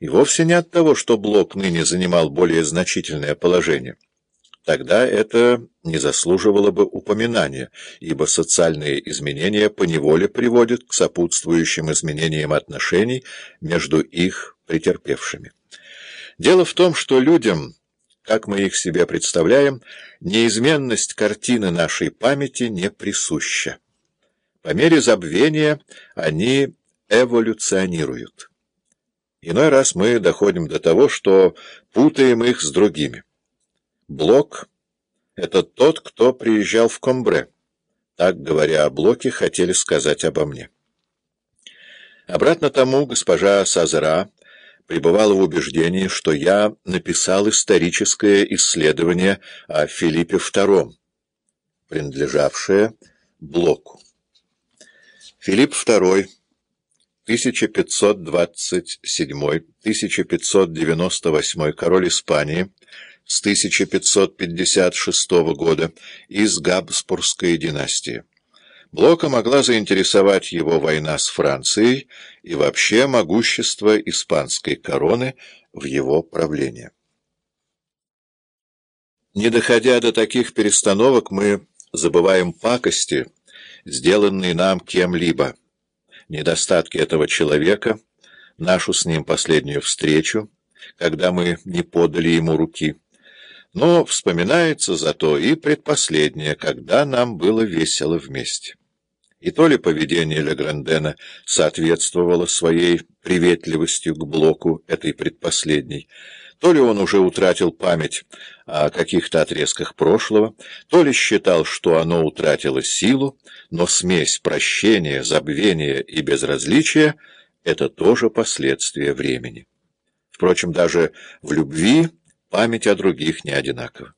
И вовсе не от того, что Блок ныне занимал более значительное положение. Тогда это не заслуживало бы упоминания, ибо социальные изменения поневоле приводят к сопутствующим изменениям отношений между их претерпевшими. Дело в том, что людям, как мы их себе представляем, неизменность картины нашей памяти не присуща. По мере забвения они эволюционируют. Иной раз мы доходим до того, что путаем их с другими. Блок — это тот, кто приезжал в Комбре. Так, говоря о Блоке, хотели сказать обо мне. Обратно тому госпожа Сазера пребывала в убеждении, что я написал историческое исследование о Филиппе II, принадлежавшее Блоку. Филипп II 1527-1598 король Испании с 1556 года из Габсбургской династии. Блока могла заинтересовать его война с Францией и вообще могущество испанской короны в его правлении. Не доходя до таких перестановок, мы забываем пакости, сделанные нам кем-либо недостатки этого человека, нашу с ним последнюю встречу, когда мы не подали ему руки. Но вспоминается зато и предпоследнее, когда нам было весело вместе. И то ли поведение Леграндена соответствовало своей приветливостью к блоку этой предпоследней, то ли он уже утратил память о каких-то отрезках прошлого, то ли считал, что оно утратило силу, но смесь прощения, забвения и безразличия — это тоже последствия времени. Впрочем, даже в любви память о других не одинакова.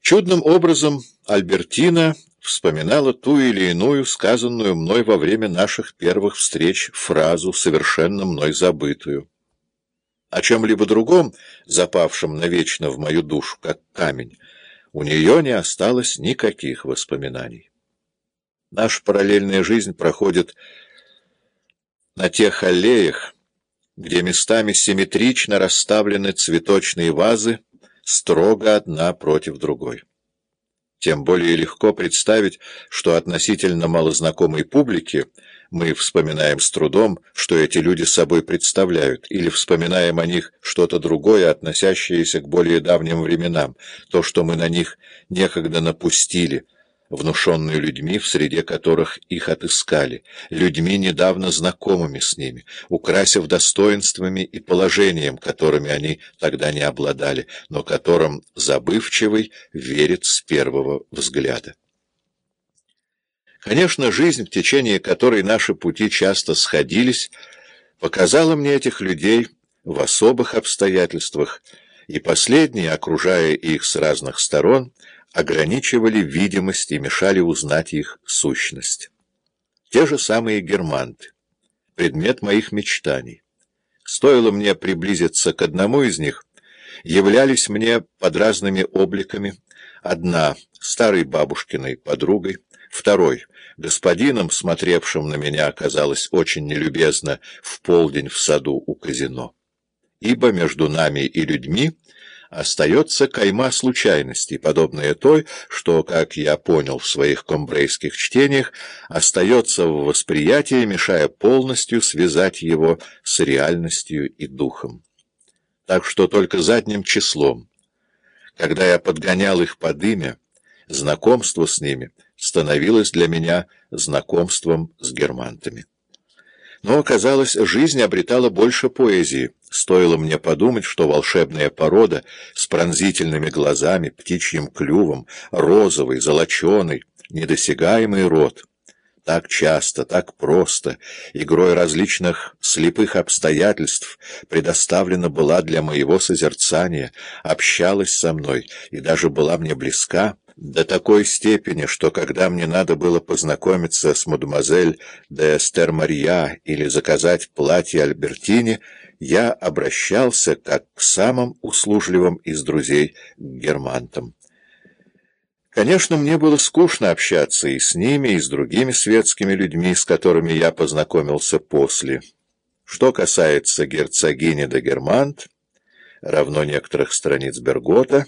Чудным образом Альбертина вспоминала ту или иную, сказанную мной во время наших первых встреч, фразу, совершенно мной забытую. О чем-либо другом, запавшем навечно в мою душу, как камень, у нее не осталось никаких воспоминаний. Наша параллельная жизнь проходит на тех аллеях, где местами симметрично расставлены цветочные вазы, строго одна против другой. Тем более легко представить, что относительно малознакомой публике мы вспоминаем с трудом, что эти люди собой представляют, или вспоминаем о них что-то другое, относящееся к более давним временам, то, что мы на них некогда напустили, внушенную людьми, в среде которых их отыскали, людьми, недавно знакомыми с ними, украсив достоинствами и положением, которыми они тогда не обладали, но которым забывчивый верит с первого взгляда. Конечно, жизнь, в течение которой наши пути часто сходились, показала мне этих людей в особых обстоятельствах, и последние, окружая их с разных сторон, ограничивали видимость и мешали узнать их сущность. Те же самые германты, предмет моих мечтаний. Стоило мне приблизиться к одному из них, являлись мне под разными обликами, одна — старой бабушкиной подругой, второй — господином, смотревшим на меня, оказалось очень нелюбезно в полдень в саду у казино. Ибо между нами и людьми остается кайма случайностей, подобная той, что, как я понял в своих комбрейских чтениях, остается в восприятии, мешая полностью связать его с реальностью и духом. Так что только задним числом, когда я подгонял их под имя, знакомство с ними — становилось для меня знакомством с германтами. Но, оказалось, жизнь обретала больше поэзии. Стоило мне подумать, что волшебная порода с пронзительными глазами, птичьим клювом, розовый, золоченый, недосягаемый рот — так часто, так просто, игрой различных слепых обстоятельств предоставлена была для моего созерцания, общалась со мной и даже была мне близка, до такой степени, что когда мне надо было познакомиться с мадемуазель де Эстер Мария или заказать платье Альбертине, я обращался как к самым услужливым из друзей к германтам. Конечно, мне было скучно общаться и с ними, и с другими светскими людьми, с которыми я познакомился после. Что касается герцогини де Германт, равно некоторых страниц Бергота,